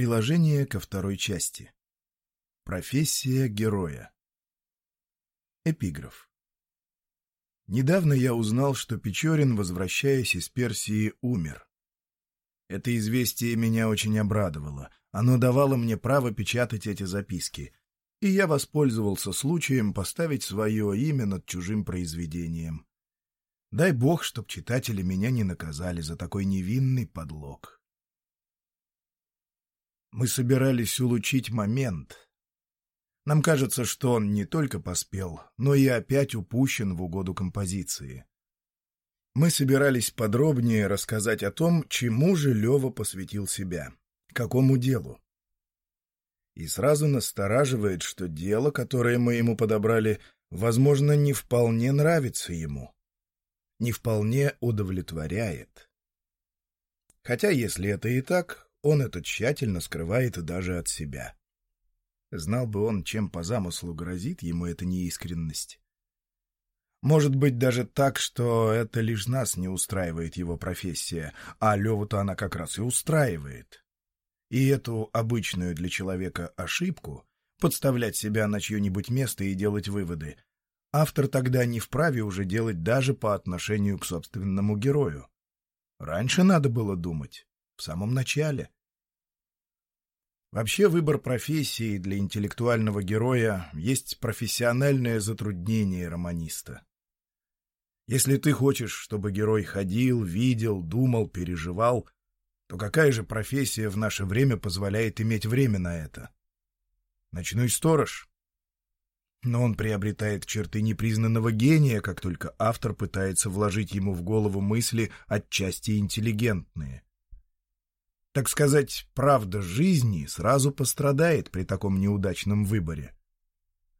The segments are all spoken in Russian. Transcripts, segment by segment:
Приложение ко второй части. Профессия героя. Эпиграф. Недавно я узнал, что Печорин, возвращаясь из Персии, умер. Это известие меня очень обрадовало. Оно давало мне право печатать эти записки, и я воспользовался случаем поставить свое имя над чужим произведением. Дай бог, чтоб читатели меня не наказали за такой невинный подлог. Мы собирались улучить момент. Нам кажется, что он не только поспел, но и опять упущен в угоду композиции. Мы собирались подробнее рассказать о том, чему же Лева посвятил себя, какому делу. И сразу настораживает, что дело, которое мы ему подобрали, возможно, не вполне нравится ему, не вполне удовлетворяет. Хотя, если это и так, он это тщательно скрывает даже от себя. Знал бы он, чем по замыслу грозит ему эта неискренность. Может быть, даже так, что это лишь нас не устраивает его профессия, а Леву-то она как раз и устраивает. И эту обычную для человека ошибку — подставлять себя на чье-нибудь место и делать выводы — автор тогда не вправе уже делать даже по отношению к собственному герою. Раньше надо было думать в самом начале. Вообще выбор профессии для интеллектуального героя есть профессиональное затруднение романиста. Если ты хочешь, чтобы герой ходил, видел, думал, переживал, то какая же профессия в наше время позволяет иметь время на это? Ночной сторож? Но он приобретает черты непризнанного гения, как только автор пытается вложить ему в голову мысли отчасти интеллигентные. Так сказать, правда жизни сразу пострадает при таком неудачном выборе.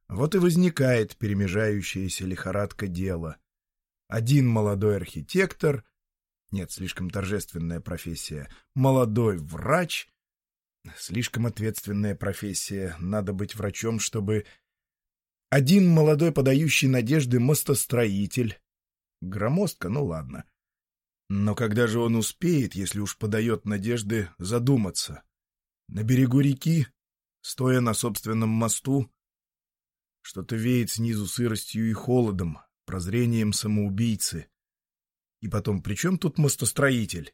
Вот и возникает перемежающаяся лихорадка дела. Один молодой архитектор, нет, слишком торжественная профессия, молодой врач, слишком ответственная профессия, надо быть врачом, чтобы... Один молодой подающий надежды мостостроитель. Громоздко, ну ладно. Но когда же он успеет, если уж подает надежды, задуматься? На берегу реки, стоя на собственном мосту? Что-то веет снизу сыростью и холодом, прозрением самоубийцы. И потом, при чем тут мостостроитель?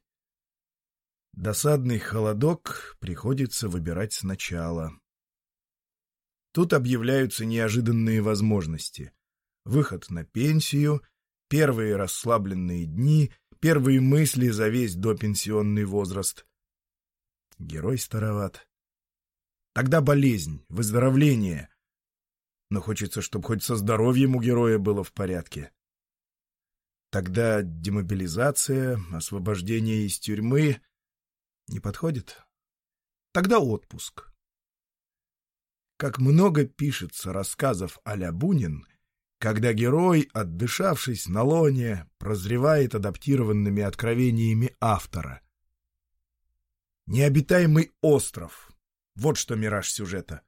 Досадный холодок приходится выбирать сначала. Тут объявляются неожиданные возможности. Выход на пенсию, первые расслабленные дни — Первые мысли за весь допенсионный возраст. Герой староват. Тогда болезнь, выздоровление. Но хочется, чтобы хоть со здоровьем у героя было в порядке. Тогда демобилизация, освобождение из тюрьмы не подходит. Тогда отпуск. Как много пишется рассказов а-ля Бунин — когда герой, отдышавшись на лоне, прозревает адаптированными откровениями автора. Необитаемый остров. Вот что мираж сюжета.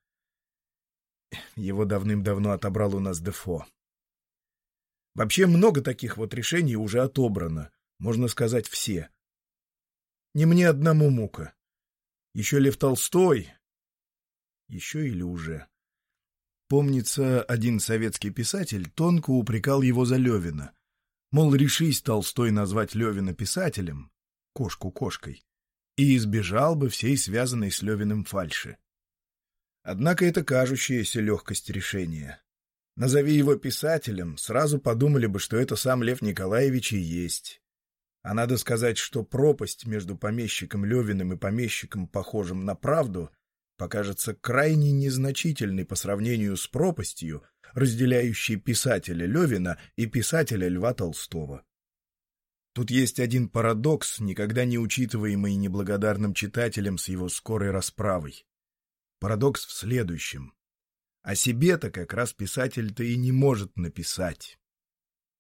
Его давным-давно отобрал у нас Дефо. Вообще много таких вот решений уже отобрано, можно сказать, все. Не мне одному мука. Еще Лев Толстой. Еще или уже. Помнится, один советский писатель тонко упрекал его за Левина. Мол, решись Толстой назвать Левина писателем, кошку кошкой, и избежал бы всей связанной с Левиным фальши. Однако это кажущаяся легкость решения. Назови его писателем, сразу подумали бы, что это сам Лев Николаевич и есть. А надо сказать, что пропасть между помещиком Левиным и помещиком, похожим на правду, покажется крайне незначительной по сравнению с пропастью, разделяющей писателя Левина и писателя Льва Толстого. Тут есть один парадокс, никогда не учитываемый неблагодарным читателем с его скорой расправой. Парадокс в следующем. О себе-то как раз писатель-то и не может написать.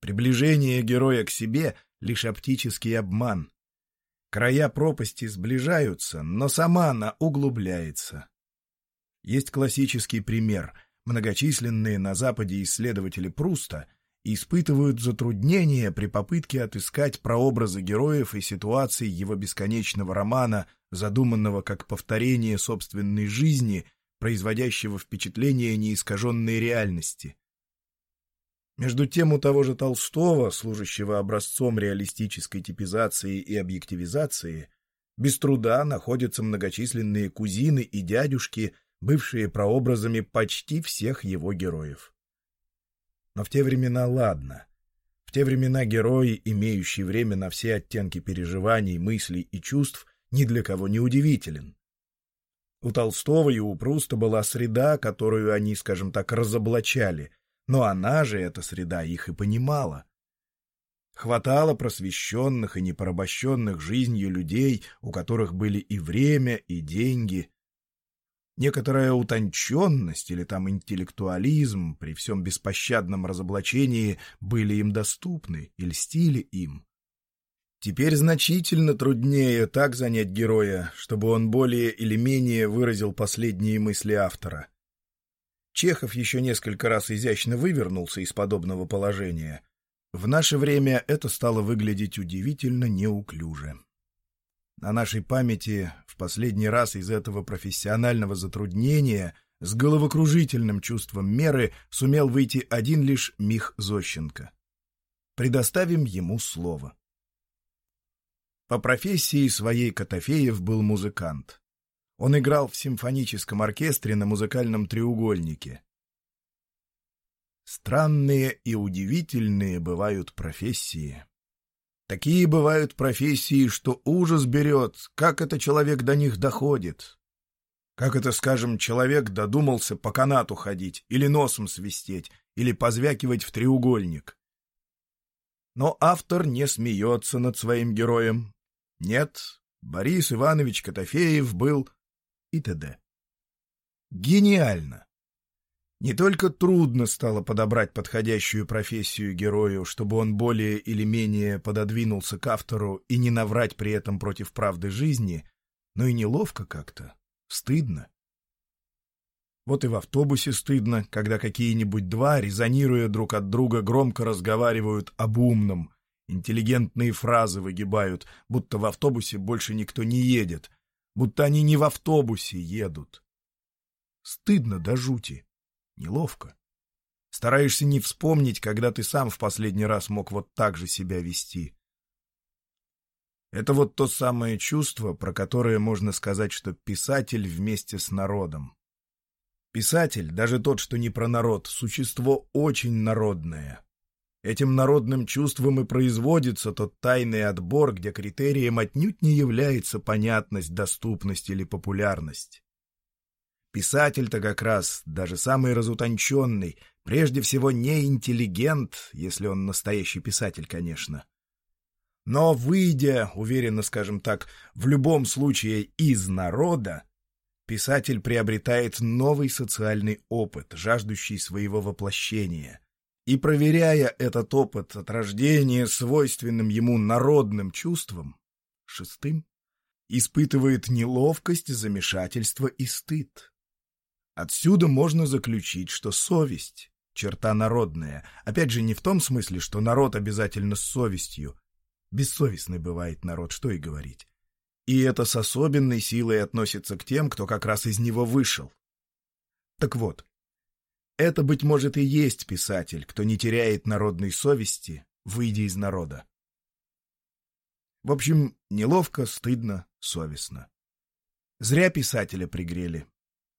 Приближение героя к себе — лишь оптический обман. Края пропасти сближаются, но сама она углубляется. Есть классический пример. Многочисленные на Западе исследователи Пруста испытывают затруднения при попытке отыскать прообразы героев и ситуаций его бесконечного романа, задуманного как повторение собственной жизни, производящего впечатление неискаженной реальности. Между тем у того же Толстого, служащего образцом реалистической типизации и объективизации, без труда находятся многочисленные кузины и дядюшки, бывшие прообразами почти всех его героев. Но в те времена ладно. В те времена герои, имеющие время на все оттенки переживаний, мыслей и чувств, ни для кого не удивителен. У Толстого и у Пруста была среда, которую они, скажем так, разоблачали, но она же, эта среда, их и понимала. Хватало просвещенных и непорабощенных жизнью людей, у которых были и время, и деньги. Некоторая утонченность или там интеллектуализм при всем беспощадном разоблачении были им доступны и льстили им. Теперь значительно труднее так занять героя, чтобы он более или менее выразил последние мысли автора. Чехов еще несколько раз изящно вывернулся из подобного положения. В наше время это стало выглядеть удивительно неуклюже. На нашей памяти в последний раз из этого профессионального затруднения с головокружительным чувством меры сумел выйти один лишь Мих Зощенко. Предоставим ему слово. По профессии своей Котофеев был музыкант. Он играл в симфоническом оркестре на музыкальном треугольнике. Странные и удивительные бывают профессии. Такие бывают профессии, что ужас берет, как это человек до них доходит. Как это, скажем, человек додумался по канату ходить, или носом свистеть, или позвякивать в треугольник. Но автор не смеется над своим героем. Нет, Борис Иванович Котофеев был и т.д. Гениально! Не только трудно стало подобрать подходящую профессию герою, чтобы он более или менее пододвинулся к автору и не наврать при этом против правды жизни, но и неловко как-то, стыдно. Вот и в автобусе стыдно, когда какие-нибудь два, резонируя друг от друга, громко разговаривают об умном, интеллигентные фразы выгибают, будто в автобусе больше никто не едет, будто они не в автобусе едут. Стыдно до жути, неловко. Стараешься не вспомнить, когда ты сам в последний раз мог вот так же себя вести. Это вот то самое чувство, про которое можно сказать, что писатель вместе с народом. Писатель, даже тот, что не про народ, существо очень народное. Этим народным чувством и производится тот тайный отбор, где критерием отнюдь не является понятность, доступность или популярность. Писатель-то как раз, даже самый разутонченный, прежде всего не интеллигент, если он настоящий писатель, конечно. Но, выйдя, уверенно скажем так, в любом случае из народа, писатель приобретает новый социальный опыт, жаждущий своего воплощения — и, проверяя этот опыт от рождения свойственным ему народным чувством, шестым, испытывает неловкость, замешательство и стыд. Отсюда можно заключить, что совесть — черта народная, опять же не в том смысле, что народ обязательно с совестью. Бессовестный бывает народ, что и говорить. И это с особенной силой относится к тем, кто как раз из него вышел. Так вот, это, быть может, и есть писатель, кто не теряет народной совести, выйдя из народа. В общем, неловко, стыдно, совестно. Зря писателя пригрели.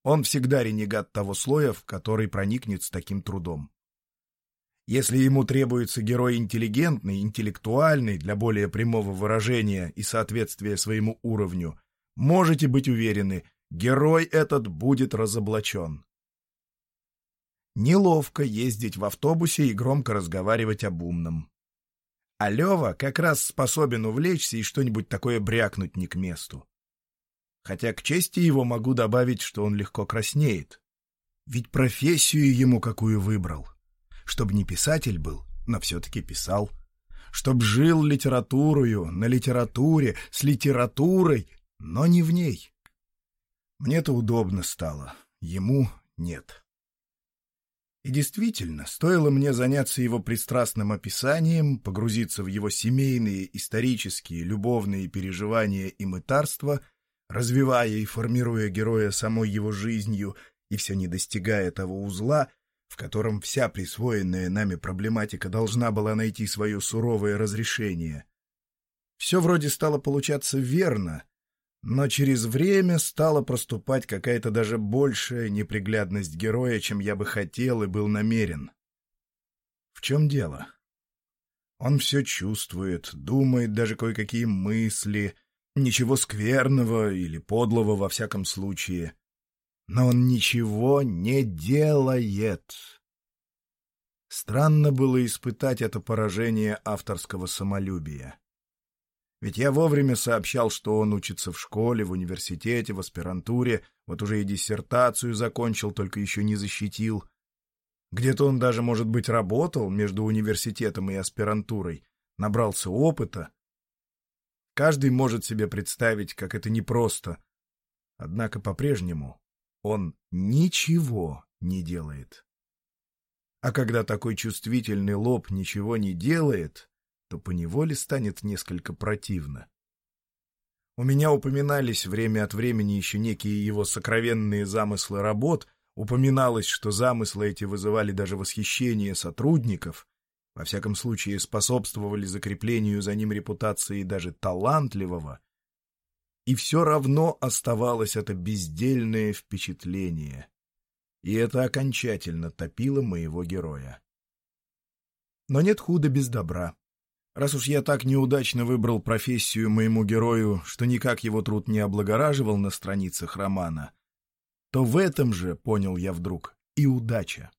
Он всегда ренегат того слоя, в который проникнет с таким трудом. Если ему требуется герой интеллигентный, интеллектуальный, для более прямого выражения и соответствия своему уровню, можете быть уверены, герой этот будет разоблачен. Неловко ездить в автобусе и громко разговаривать об умном. А Лева как раз способен увлечься и что-нибудь такое брякнуть не к месту. Хотя к чести его могу добавить, что он легко краснеет. Ведь профессию ему какую выбрал. Чтоб не писатель был, но все-таки писал. Чтоб жил литературою, на литературе, с литературой, но не в ней. Мне-то удобно стало, ему нет. И действительно, стоило мне заняться его пристрастным описанием, погрузиться в его семейные, исторические, любовные переживания и мытарства, развивая и формируя героя самой его жизнью и все не достигая того узла, в котором вся присвоенная нами проблематика должна была найти свое суровое разрешение. Все вроде стало получаться верно, но через время стала проступать какая-то даже большая неприглядность героя, чем я бы хотел и был намерен. В чем дело? Он все чувствует, думает даже кое-какие мысли, ничего скверного или подлого во всяком случае. Но он ничего не делает. Странно было испытать это поражение авторского самолюбия. Ведь я вовремя сообщал, что он учится в школе, в университете, в аспирантуре, вот уже и диссертацию закончил, только еще не защитил. Где-то он даже, может быть, работал между университетом и аспирантурой, набрался опыта. Каждый может себе представить, как это непросто. Однако по-прежнему он ничего не делает. А когда такой чувствительный лоб ничего не делает, то поневоле станет несколько противно. У меня упоминались время от времени еще некие его сокровенные замыслы работ, упоминалось, что замыслы эти вызывали даже восхищение сотрудников, во всяком случае способствовали закреплению за ним репутации даже талантливого, и все равно оставалось это бездельное впечатление, и это окончательно топило моего героя. Но нет худа без добра. Раз уж я так неудачно выбрал профессию моему герою, что никак его труд не облагораживал на страницах романа, то в этом же, понял я вдруг, и удача.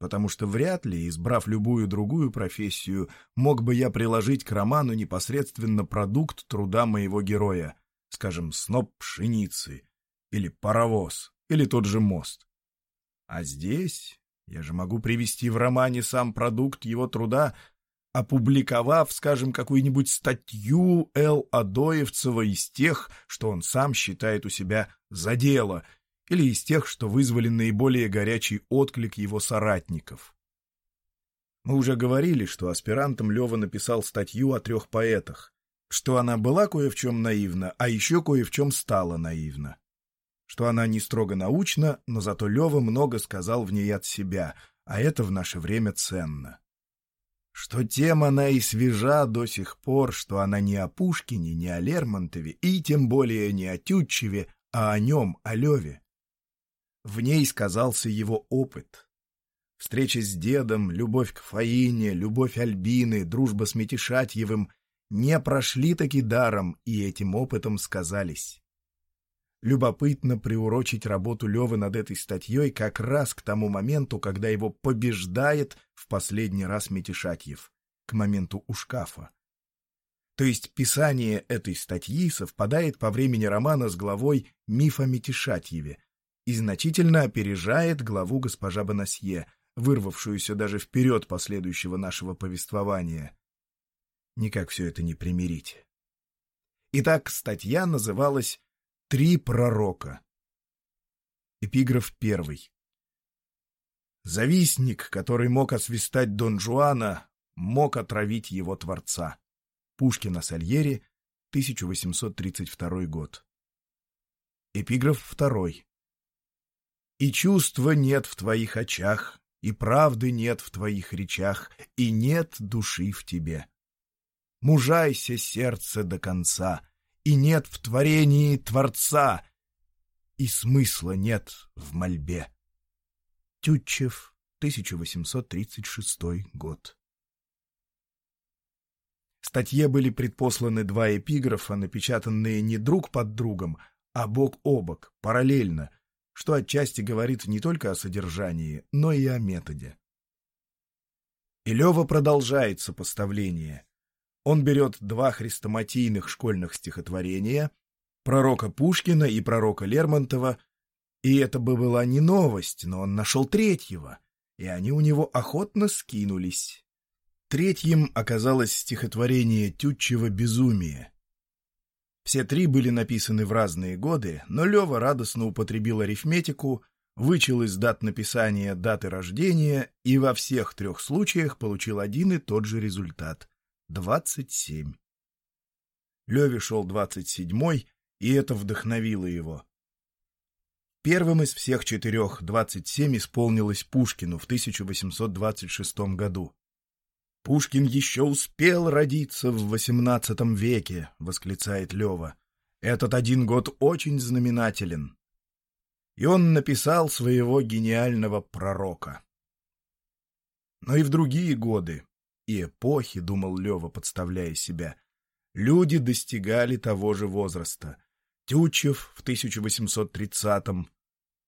Потому что вряд ли, избрав любую другую профессию, мог бы я приложить к роману непосредственно продукт труда моего героя, скажем, сноп пшеницы, или паровоз, или тот же мост. А здесь я же могу привести в романе сам продукт его труда опубликовав, скажем, какую-нибудь статью Л. Адоевцева из тех, что он сам считает у себя за дело, или из тех, что вызвали наиболее горячий отклик его соратников. Мы уже говорили, что аспирантом Лева написал статью о трех поэтах, что она была кое в чем наивна, а еще кое в чем стала наивна. Что она не строго научна, но зато Лева много сказал в ней от себя, а это в наше время ценно что тем она и свежа до сих пор, что она не о Пушкине, не о Лермонтове, и тем более не о Тютчеве, а о нем, о Леве. В ней сказался его опыт. Встреча с дедом, любовь к Фаине, любовь Альбины, дружба с Метишатьевым не прошли таки даром и этим опытом сказались. Любопытно приурочить работу Левы над этой статьей как раз к тому моменту, когда его побеждает в последний раз Метишатьев, к моменту у шкафа. То есть писание этой статьи совпадает по времени романа с главой «Миф о Метишатьеве» и значительно опережает главу госпожа Бонасье, вырвавшуюся даже вперед последующего нашего повествования. Никак все это не примирить. Итак, статья называлась Три пророка. Эпиграф первый. Завистник, который мог освистать Дон Жуана, мог отравить его творца. Пушкина Сальери, 1832 год. Эпиграф второй. И чувства нет в твоих очах, и правды нет в твоих речах, и нет души в тебе. Мужайся сердце до конца — и нет в творении Творца, и смысла нет в мольбе. Тютчев, 1836 год. Статье были предпосланы два эпиграфа, напечатанные не друг под другом, а бок о бок, параллельно, что отчасти говорит не только о содержании, но и о методе. И Лева продолжает сопоставление — он берет два хрестоматийных школьных стихотворения, пророка Пушкина и пророка Лермонтова, и это бы была не новость, но он нашел третьего, и они у него охотно скинулись. Третьим оказалось стихотворение Тютчева «Безумие». Все три были написаны в разные годы, но Лева радостно употребил арифметику, вычел из дат написания даты рождения и во всех трех случаях получил один и тот же результат — 27. Леве шел 27-й, и это вдохновило его. Первым из всех четырех 27 исполнилось Пушкину в 1826 году. «Пушкин еще успел родиться в XVIII веке», — восклицает Лева. «Этот один год очень знаменателен». И он написал своего гениального пророка. Но и в другие годы, и эпохи, думал Лева, подставляя себя, люди достигали того же возраста. Тютчев в 1830-м,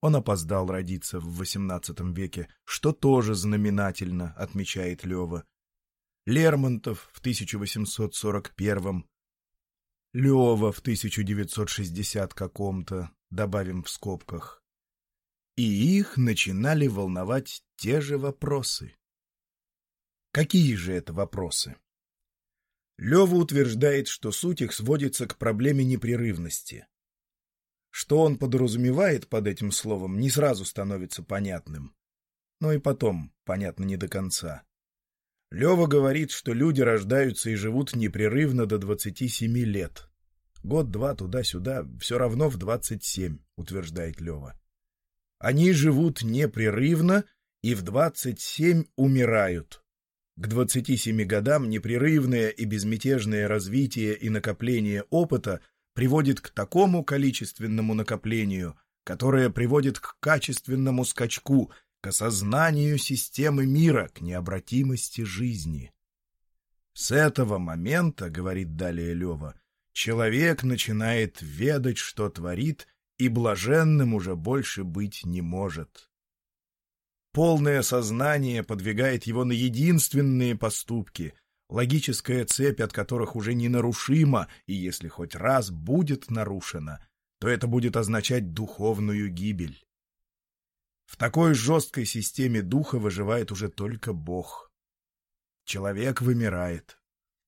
он опоздал родиться в XVIII веке, что тоже знаменательно, отмечает Лева. Лермонтов в 1841-м, Лева в 1960 каком-то, добавим в скобках. И их начинали волновать те же вопросы. Какие же это вопросы? Лева утверждает, что суть их сводится к проблеме непрерывности. Что он подразумевает под этим словом, не сразу становится понятным. Но и потом понятно не до конца. Лева говорит, что люди рождаются и живут непрерывно до 27 лет. Год-два туда-сюда, все равно в 27, утверждает Лева. Они живут непрерывно и в 27 умирают. К 27 годам непрерывное и безмятежное развитие и накопление опыта приводит к такому количественному накоплению, которое приводит к качественному скачку, к осознанию системы мира, к необратимости жизни. С этого момента, говорит далее Лева, человек начинает ведать, что творит, и блаженным уже больше быть не может. Полное сознание подвигает его на единственные поступки, логическая цепь от которых уже ненарушима, и если хоть раз будет нарушена, то это будет означать духовную гибель. В такой жесткой системе духа выживает уже только Бог. Человек вымирает.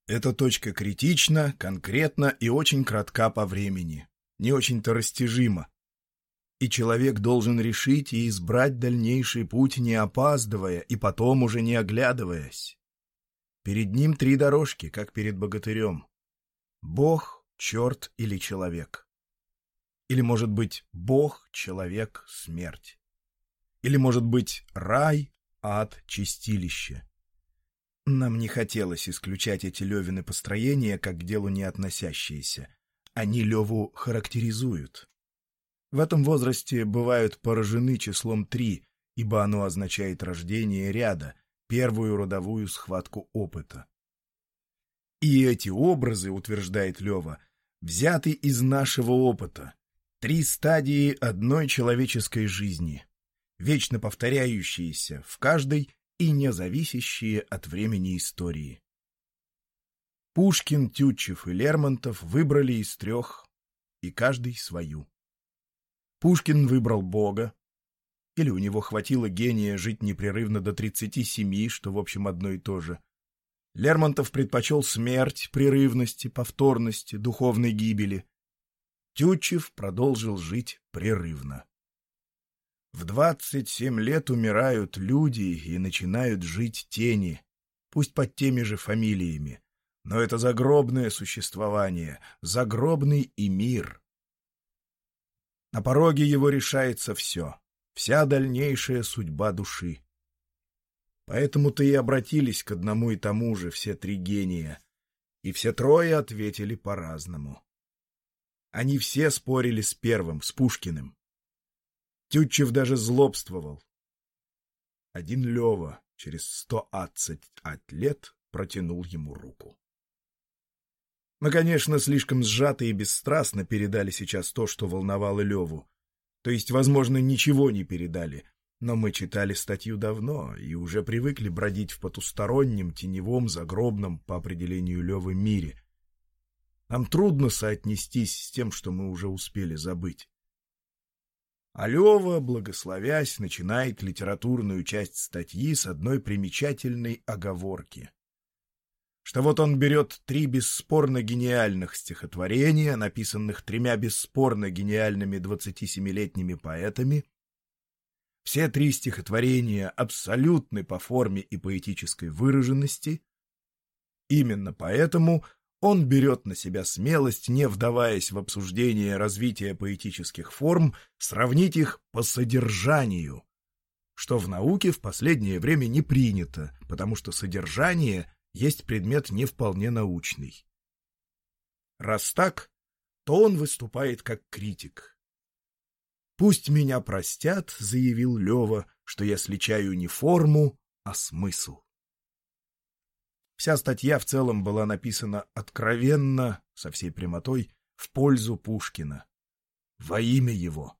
Эта точка критична, конкретна и очень кратка по времени, не очень-то растяжима. И человек должен решить и избрать дальнейший путь, не опаздывая и потом уже не оглядываясь. Перед ним три дорожки, как перед богатырем. Бог, черт или человек. Или, может быть, Бог, человек, смерть. Или, может быть, рай, ад, чистилище. Нам не хотелось исключать эти Левины построения как к делу не относящиеся. Они Леву характеризуют. В этом возрасте бывают поражены числом три, ибо оно означает рождение ряда, первую родовую схватку опыта. И эти образы, утверждает Лева, взяты из нашего опыта. Три стадии одной человеческой жизни вечно повторяющиеся в каждой и не зависящие от времени истории. Пушкин, Тютчев и Лермонтов выбрали из трех, и каждый свою. Пушкин выбрал Бога, или у него хватило гения жить непрерывно до 37, что, в общем, одно и то же. Лермонтов предпочел смерть, прерывности, повторности, духовной гибели. Тютчев продолжил жить прерывно. В двадцать семь лет умирают люди и начинают жить тени, пусть под теми же фамилиями. Но это загробное существование, загробный и мир. На пороге его решается все, вся дальнейшая судьба души. Поэтому-то и обратились к одному и тому же все три гения, и все трое ответили по-разному. Они все спорили с первым, с Пушкиным. Тютчев даже злобствовал. Один Лева через сто адцать лет протянул ему руку. Мы, конечно, слишком сжато и бесстрастно передали сейчас то, что волновало Леву. То есть, возможно, ничего не передали, но мы читали статью давно и уже привыкли бродить в потустороннем, теневом, загробном, по определению Левы, мире. Нам трудно соотнестись с тем, что мы уже успели забыть. А Лева, благословясь, начинает литературную часть статьи с одной примечательной оговорки. Что вот он берет три бесспорно гениальных стихотворения, написанных тремя бесспорно гениальными 27-летними поэтами, Все три стихотворения абсолютны по форме и поэтической выраженности. Именно поэтому он берет на себя смелость, не вдаваясь в обсуждение развития поэтических форм, сравнить их по содержанию, что в науке в последнее время не принято, потому что содержание есть предмет не вполне научный. Раз так, то он выступает как критик. «Пусть меня простят», — заявил Лева, — «что я сличаю не форму, а смысл». Вся статья в целом была написана откровенно, со всей прямотой, в пользу Пушкина. Во имя его.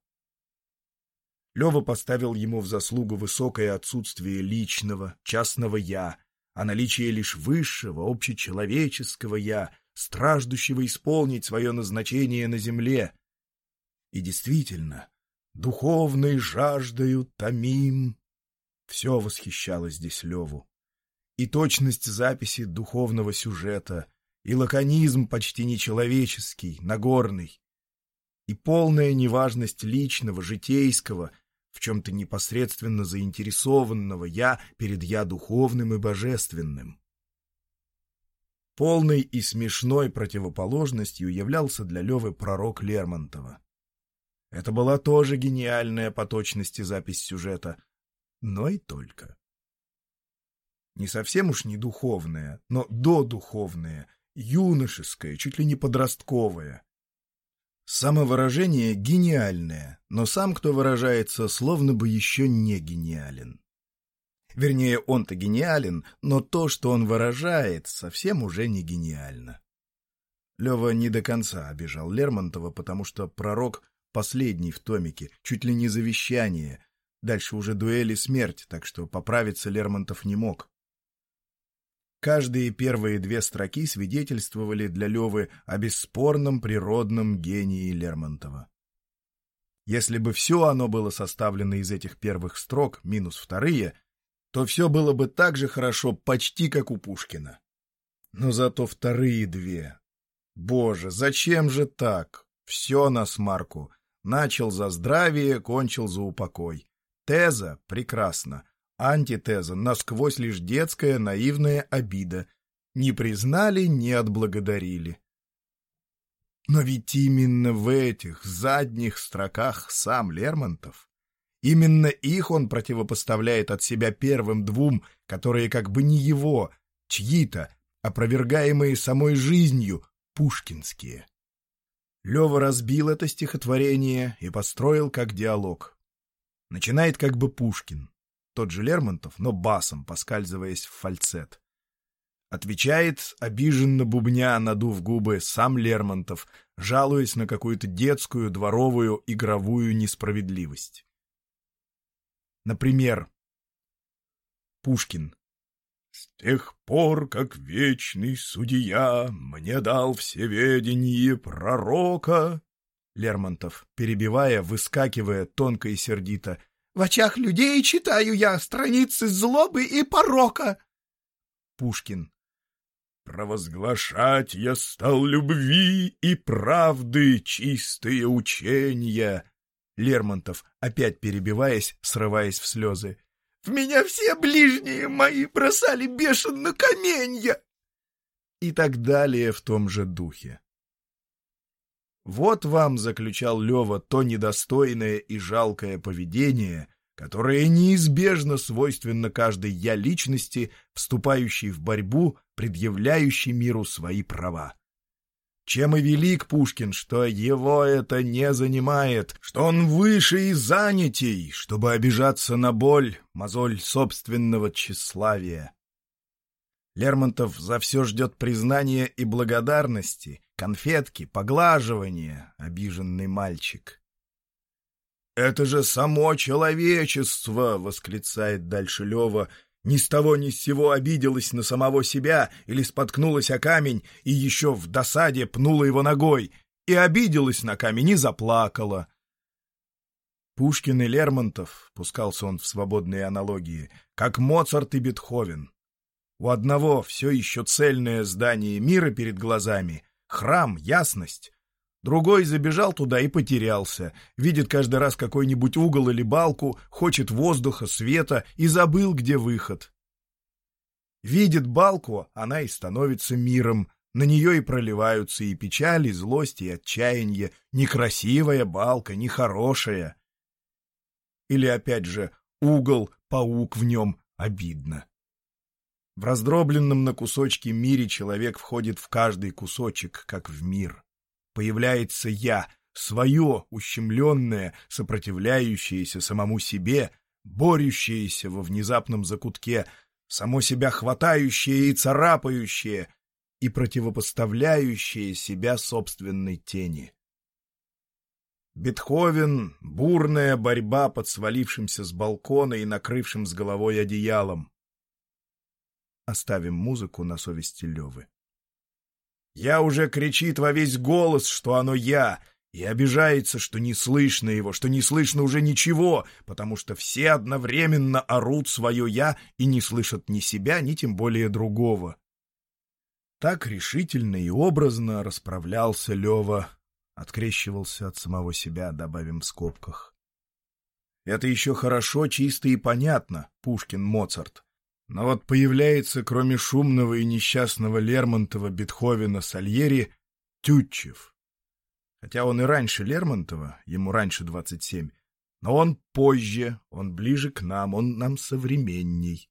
Лева поставил ему в заслугу высокое отсутствие личного, частного «я», а наличие лишь высшего, общечеловеческого «я», страждущего исполнить свое назначение на земле. И действительно, духовной жаждою томим. Все восхищало здесь Леву. И точность записи духовного сюжета, и лаконизм почти нечеловеческий, нагорный, и полная неважность личного, житейского, в чем-то непосредственно заинтересованного «я» перед «я» духовным и божественным. Полной и смешной противоположностью являлся для Левы пророк Лермонтова. Это была тоже гениальная по точности запись сюжета, но и только. Не совсем уж не духовная, но додуховная, юношеская, чуть ли не подростковая. Самовыражение гениальное, но сам, кто выражается, словно бы еще не гениален. Вернее, он-то гениален, но то, что он выражает, совсем уже не гениально. Лева не до конца обижал Лермонтова, потому что пророк последний в томике, чуть ли не завещание. Дальше уже дуэль и смерть, так что поправиться Лермонтов не мог. Каждые первые две строки свидетельствовали для Левы о бесспорном природном гении Лермонтова. Если бы все оно было составлено из этих первых строк, минус вторые, то все было бы так же хорошо почти как у Пушкина. Но зато вторые две. Боже, зачем же так? Все на смарку. Начал за здравие, кончил за упокой. Теза — прекрасно. Антитеза — насквозь лишь детская наивная обида. Не признали, не отблагодарили. Но ведь именно в этих задних строках сам Лермонтов. Именно их он противопоставляет от себя первым двум, которые как бы не его, чьи-то, опровергаемые самой жизнью, пушкинские. Лева разбил это стихотворение и построил как диалог. Начинает как бы Пушкин, тот же Лермонтов, но басом, поскальзываясь в фальцет. Отвечает, обиженно бубня, надув губы, сам Лермонтов, жалуясь на какую-то детскую, дворовую, игровую несправедливость. Например, Пушкин с тех пор, как вечный судья мне дал всеведение пророка, Лермонтов, перебивая, выскакивая тонко и сердито, в очах людей читаю я страницы злобы и порока. Пушкин. Провозглашать я стал любви и правды чистые учения. Лермонтов, опять перебиваясь, срываясь в слезы. В меня все ближние мои бросали бешено каменья!» И так далее в том же духе. Вот вам, заключал Лева, то недостойное и жалкое поведение, которое неизбежно свойственно каждой «я» личности, вступающей в борьбу, предъявляющей миру свои права. Чем и велик Пушкин, что его это не занимает, что он выше и занятей, чтобы обижаться на боль, мозоль собственного тщеславия. Лермонтов за все ждет признания и благодарности, конфетки, поглаживания, обиженный мальчик. «Это же само человечество!» — восклицает дальше Лева, ни с того ни с сего обиделась на самого себя или споткнулась о камень и еще в досаде пнула его ногой, и обиделась на камень и заплакала. Пушкин и Лермонтов, пускался он в свободные аналогии, как Моцарт и Бетховен. У одного все еще цельное здание мира перед глазами, храм, ясность. Другой забежал туда и потерялся, видит каждый раз какой-нибудь угол или балку, хочет воздуха, света и забыл, где выход. Видит балку, она и становится миром, на нее и проливаются и печаль, и злость, и отчаяние, некрасивая балка, нехорошая. Или, опять же, угол, паук в нем, обидно. В раздробленном на кусочки мире человек входит в каждый кусочек, как в мир. Появляется «я», свое, ущемленное, сопротивляющееся самому себе, борющееся во внезапном закутке, само себя хватающее и царапающее, и противопоставляющее себя собственной тени. Бетховен — бурная борьба под свалившимся с балкона и накрывшим с головой одеялом. Оставим музыку на совести Левы. Я уже кричит во весь голос, что оно я, и обижается, что не слышно его, что не слышно уже ничего, потому что все одновременно орут свое «я» и не слышат ни себя, ни тем более другого. Так решительно и образно расправлялся Лева, открещивался от самого себя, добавим в скобках. Это еще хорошо, чисто и понятно, Пушкин, Моцарт. Но вот появляется, кроме шумного и несчастного Лермонтова, Бетховена, Сальери, Тютчев. Хотя он и раньше Лермонтова, ему раньше 27, но он позже, он ближе к нам, он нам современней.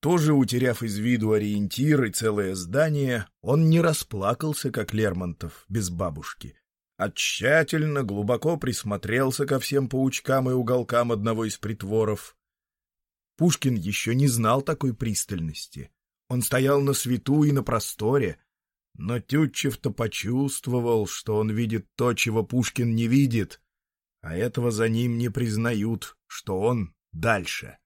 Тоже утеряв из виду ориентир и целое здание, он не расплакался, как Лермонтов, без бабушки, а тщательно, глубоко присмотрелся ко всем паучкам и уголкам одного из притворов, Пушкин еще не знал такой пристальности. Он стоял на свету и на просторе. Но Тютчев-то почувствовал, что он видит то, чего Пушкин не видит, а этого за ним не признают, что он дальше.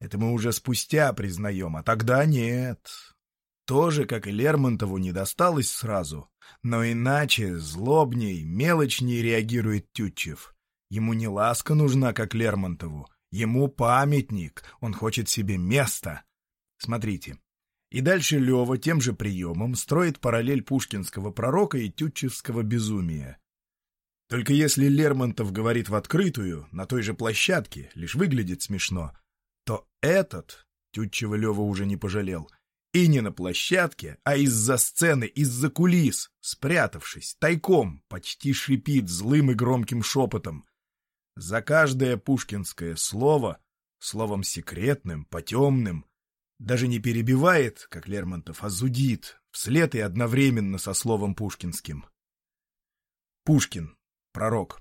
Это мы уже спустя признаем, а тогда нет. Тоже, как и Лермонтову, не досталось сразу, но иначе, злобней, мелочней реагирует Тютчев. Ему не ласка нужна, как Лермонтову, Ему памятник, он хочет себе места. Смотрите. И дальше Лева тем же приемом строит параллель пушкинского пророка и тютчевского безумия. Только если Лермонтов говорит в открытую, на той же площадке, лишь выглядит смешно, то этот, Тютчева Лева уже не пожалел, и не на площадке, а из-за сцены, из-за кулис, спрятавшись, тайком, почти шипит злым и громким шепотом. За каждое пушкинское слово, словом секретным, потемным, даже не перебивает, как Лермонтов, а зудит, вслед и одновременно со словом пушкинским. Пушкин, пророк.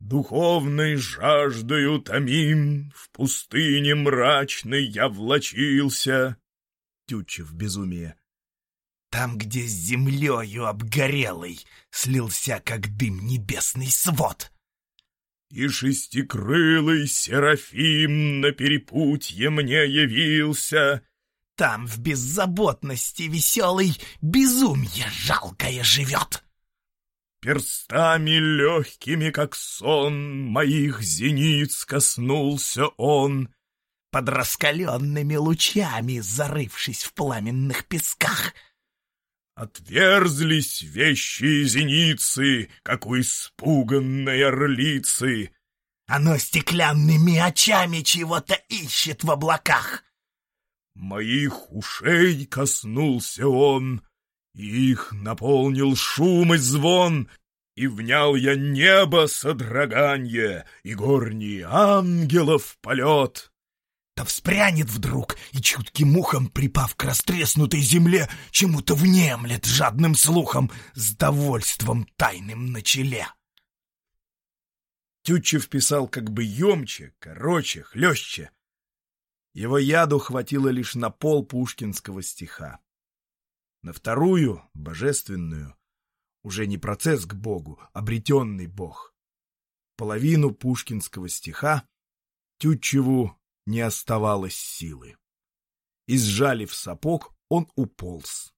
Духовной жаждою томим, в пустыне мрачной я влачился. Тютчев, безумие. Там, где с землею обгорелой слился, как дым, небесный свод. И шестикрылый Серафим на перепутье мне явился. Там в беззаботности веселый безумье жалкое живет. Перстами легкими, как сон, моих зениц коснулся он. Под раскаленными лучами, зарывшись в пламенных песках — Отверзлись вещи зеницы, как у испуганной орлицы. Оно стеклянными очами чего-то ищет в облаках. Моих ушей коснулся он, их наполнил шум и звон, и внял я небо содроганье и горние ангелов полет то вспрянет вдруг и чутким мухом, припав к растреснутой земле, чему-то внемлет жадным слухом с довольством тайным на челе. Тютчев писал как бы емче, короче, хлеще. Его яду хватило лишь на пол пушкинского стиха. На вторую, божественную, уже не процесс к Богу, обретенный Бог. Половину пушкинского стиха Тютчеву не оставалось силы. Изжалив сапог, он уполз.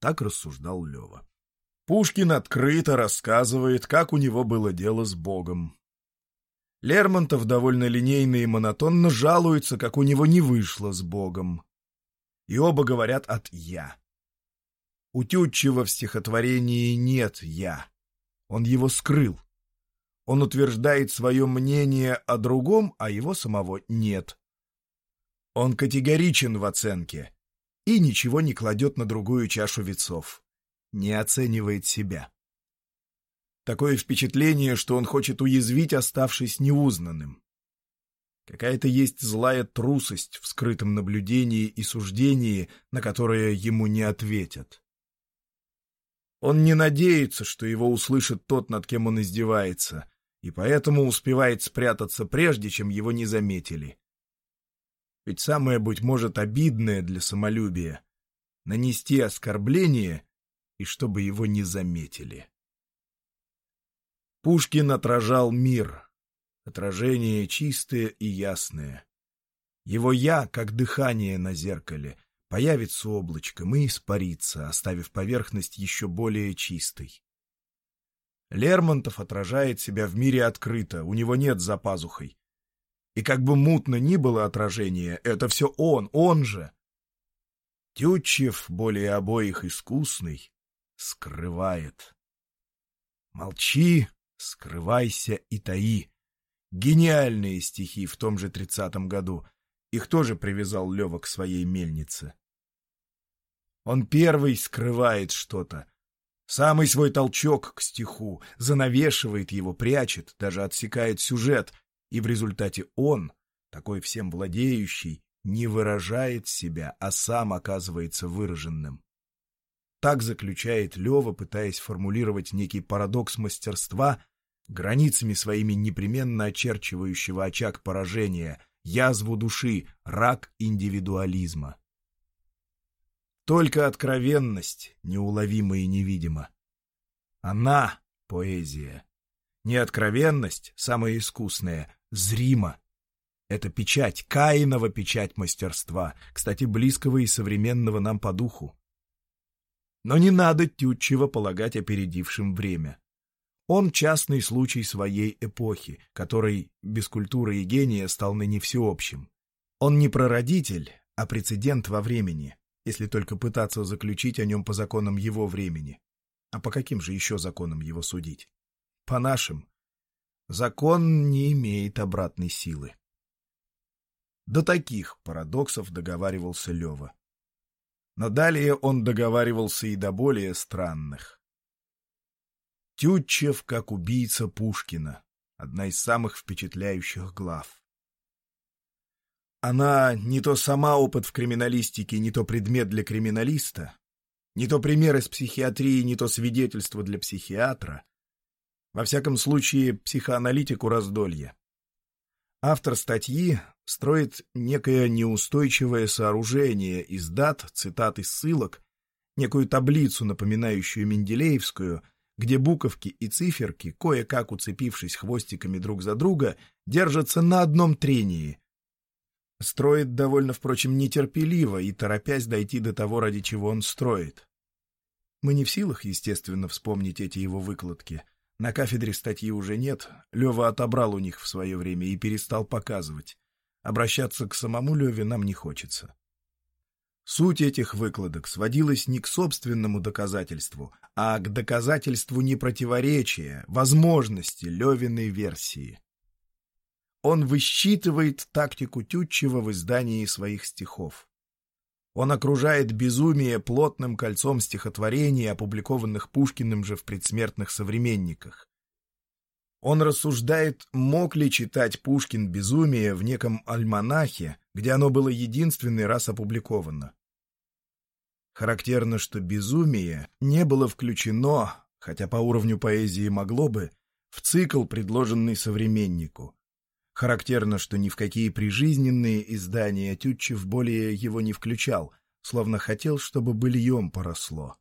Так рассуждал Лева. Пушкин открыто рассказывает, как у него было дело с Богом. Лермонтов довольно линейно и монотонно жалуется, как у него не вышло с Богом. И оба говорят от «я». У Тютчева в стихотворении нет «я». Он его скрыл. Он утверждает свое мнение о другом, а его самого нет. Он категоричен в оценке и ничего не кладет на другую чашу весов. Не оценивает себя. Такое впечатление, что он хочет уязвить, оставшись неузнанным. Какая-то есть злая трусость в скрытом наблюдении и суждении, на которое ему не ответят. Он не надеется, что его услышит тот, над кем он издевается, и поэтому успевает спрятаться прежде, чем его не заметили. Ведь самое, быть может, обидное для самолюбия — нанести оскорбление, и чтобы его не заметили. Пушкин отражал мир, отражение чистое и ясное. Его «я», как дыхание на зеркале, появится облачком и испарится, оставив поверхность еще более чистой. Лермонтов отражает себя в мире открыто, у него нет за пазухой. И как бы мутно ни было отражение, это все он, он же. Тютчев, более обоих искусный, скрывает. Молчи, скрывайся и таи. Гениальные стихи в том же тридцатом году. Их тоже привязал Лева к своей мельнице. Он первый скрывает что-то. Самый свой толчок к стиху, занавешивает его, прячет, даже отсекает сюжет, и в результате он, такой всем владеющий, не выражает себя, а сам оказывается выраженным. Так заключает Лева, пытаясь формулировать некий парадокс мастерства, границами своими непременно очерчивающего очаг поражения, язву души, рак индивидуализма. Только откровенность неуловима и невидима. Она — поэзия. Не откровенность, самая искусная, зрима. Это печать, Каинова печать мастерства, кстати, близкого и современного нам по духу. Но не надо тютчево полагать опередившим время. Он частный случай своей эпохи, который без культуры и гения стал ныне всеобщим. Он не прародитель, а прецедент во времени, если только пытаться заключить о нем по законам его времени. А по каким же еще законам его судить? По нашим. Закон не имеет обратной силы. До таких парадоксов договаривался Лева. Но далее он договаривался и до более странных. Тютчев как убийца Пушкина. Одна из самых впечатляющих глав. Она не то сама опыт в криминалистике, не то предмет для криминалиста, не то пример из психиатрии, не то свидетельство для психиатра. Во всяком случае, психоаналитику раздолье. Автор статьи строит некое неустойчивое сооружение из дат, цитат и ссылок, некую таблицу, напоминающую Менделеевскую — где буковки и циферки, кое-как уцепившись хвостиками друг за друга, держатся на одном трении. Строит довольно, впрочем, нетерпеливо и торопясь дойти до того, ради чего он строит. Мы не в силах, естественно, вспомнить эти его выкладки. На кафедре статьи уже нет, Лева отобрал у них в свое время и перестал показывать. Обращаться к самому Леве нам не хочется. Суть этих выкладок сводилась не к собственному доказательству, а к доказательству непротиворечия, возможности Левиной версии. Он высчитывает тактику Тютчева в издании своих стихов. Он окружает безумие плотным кольцом стихотворений, опубликованных Пушкиным же в предсмертных современниках. Он рассуждает, мог ли читать Пушкин «Безумие» в неком альманахе, где оно было единственный раз опубликовано. Характерно, что «Безумие» не было включено, хотя по уровню поэзии могло бы, в цикл, предложенный современнику. Характерно, что ни в какие прижизненные издания Тютчев более его не включал, словно хотел, чтобы быльем поросло.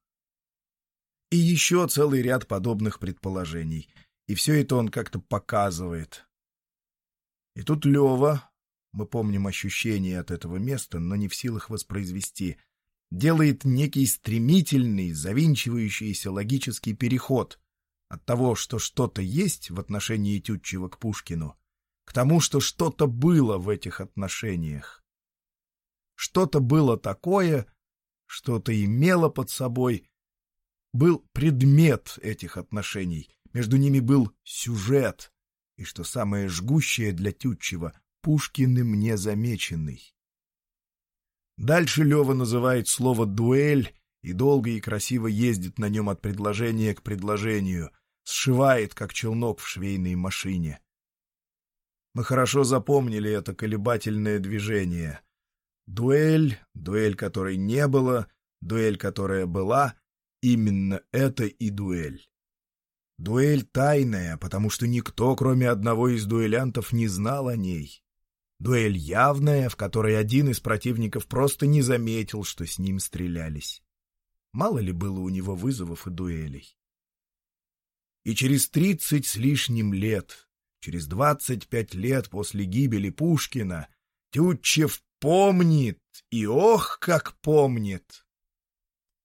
И еще целый ряд подобных предположений — и все это он как-то показывает. И тут Лева, мы помним ощущение от этого места, но не в силах воспроизвести, делает некий стремительный, завинчивающийся логический переход от того, что что-то есть в отношении Тютчева к Пушкину, к тому, что что-то было в этих отношениях. Что-то было такое, что-то имело под собой был предмет этих отношений, между ними был сюжет, и, что самое жгущее для Тютчева, Пушкиным незамеченный. Дальше Лева называет слово «дуэль» и долго и красиво ездит на нем от предложения к предложению, сшивает, как челнок в швейной машине. Мы хорошо запомнили это колебательное движение. Дуэль, дуэль которой не было, дуэль которая была, именно это и дуэль. Дуэль тайная, потому что никто, кроме одного из дуэлянтов, не знал о ней. Дуэль явная, в которой один из противников просто не заметил, что с ним стрелялись. Мало ли было у него вызовов и дуэлей. И через тридцать с лишним лет, через двадцать пять лет после гибели Пушкина, Тютчев помнит, и ох, как помнит!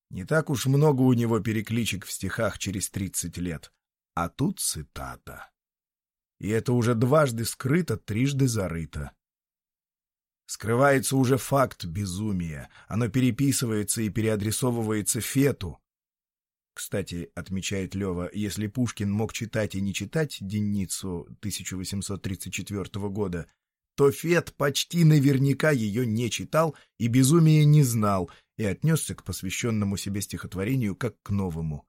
Не так уж много у него перекличек в стихах через тридцать лет, а тут цитата. И это уже дважды скрыто, трижды зарыто. Скрывается уже факт безумия. Оно переписывается и переадресовывается Фету. Кстати, отмечает Лева, если Пушкин мог читать и не читать Денницу 1834 года, то Фет почти наверняка ее не читал и безумие не знал и отнесся к посвященному себе стихотворению как к новому.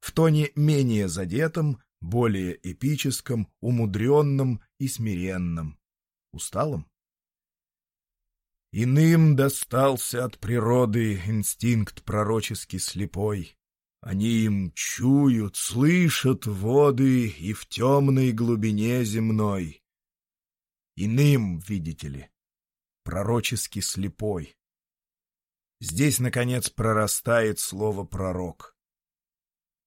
В тоне менее задетом, более эпическом, умудренном и смиренном. Усталом? Иным достался от природы инстинкт пророчески слепой. Они им чуют, слышат воды и в темной глубине земной. Иным, видите ли, пророчески слепой. Здесь, наконец, прорастает слово «пророк».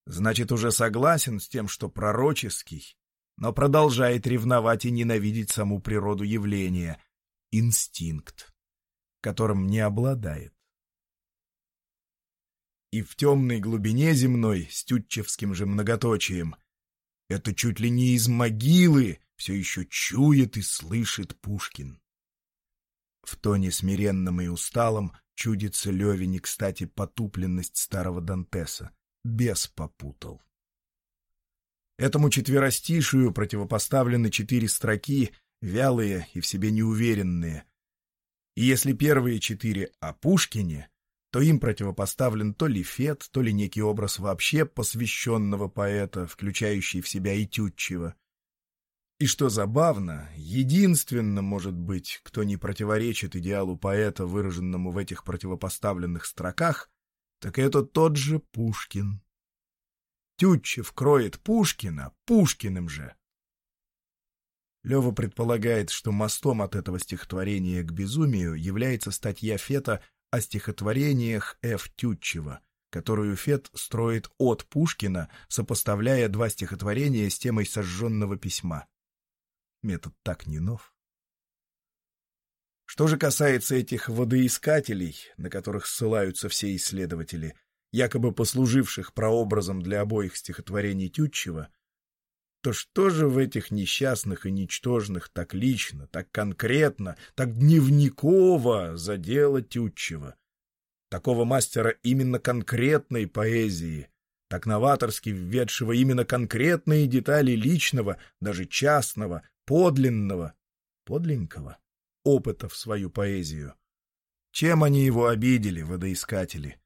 Значит, уже согласен с тем, что пророческий, но продолжает ревновать и ненавидеть саму природу явления — инстинкт которым не обладает. И в темной глубине земной, с тютчевским же многоточием, это чуть ли не из могилы все еще чует и слышит Пушкин. В тоне смиренном и усталом чудится Левине, кстати, потупленность старого Дантеса. Бес попутал. Этому четверостишию противопоставлены четыре строки, вялые и в себе неуверенные, и если первые четыре о Пушкине, то им противопоставлен то ли Фет, то ли некий образ вообще посвященного поэта, включающий в себя и Тютчева. И что забавно, единственно, может быть, кто не противоречит идеалу поэта, выраженному в этих противопоставленных строках, так это тот же Пушкин. Тютчев кроет Пушкина Пушкиным же, Лева предполагает, что мостом от этого стихотворения к безумию является статья Фета о стихотворениях Ф. Тютчева, которую Фет строит от Пушкина, сопоставляя два стихотворения с темой сожженного письма. Метод так не нов. Что же касается этих водоискателей, на которых ссылаются все исследователи, якобы послуживших прообразом для обоих стихотворений Тютчева, то что же в этих несчастных и ничтожных так лично, так конкретно, так дневниково задело Тютчева? Такого мастера именно конкретной поэзии, так новаторски введшего именно конкретные детали личного, даже частного, подлинного, подленького опыта в свою поэзию. Чем они его обидели, водоискатели?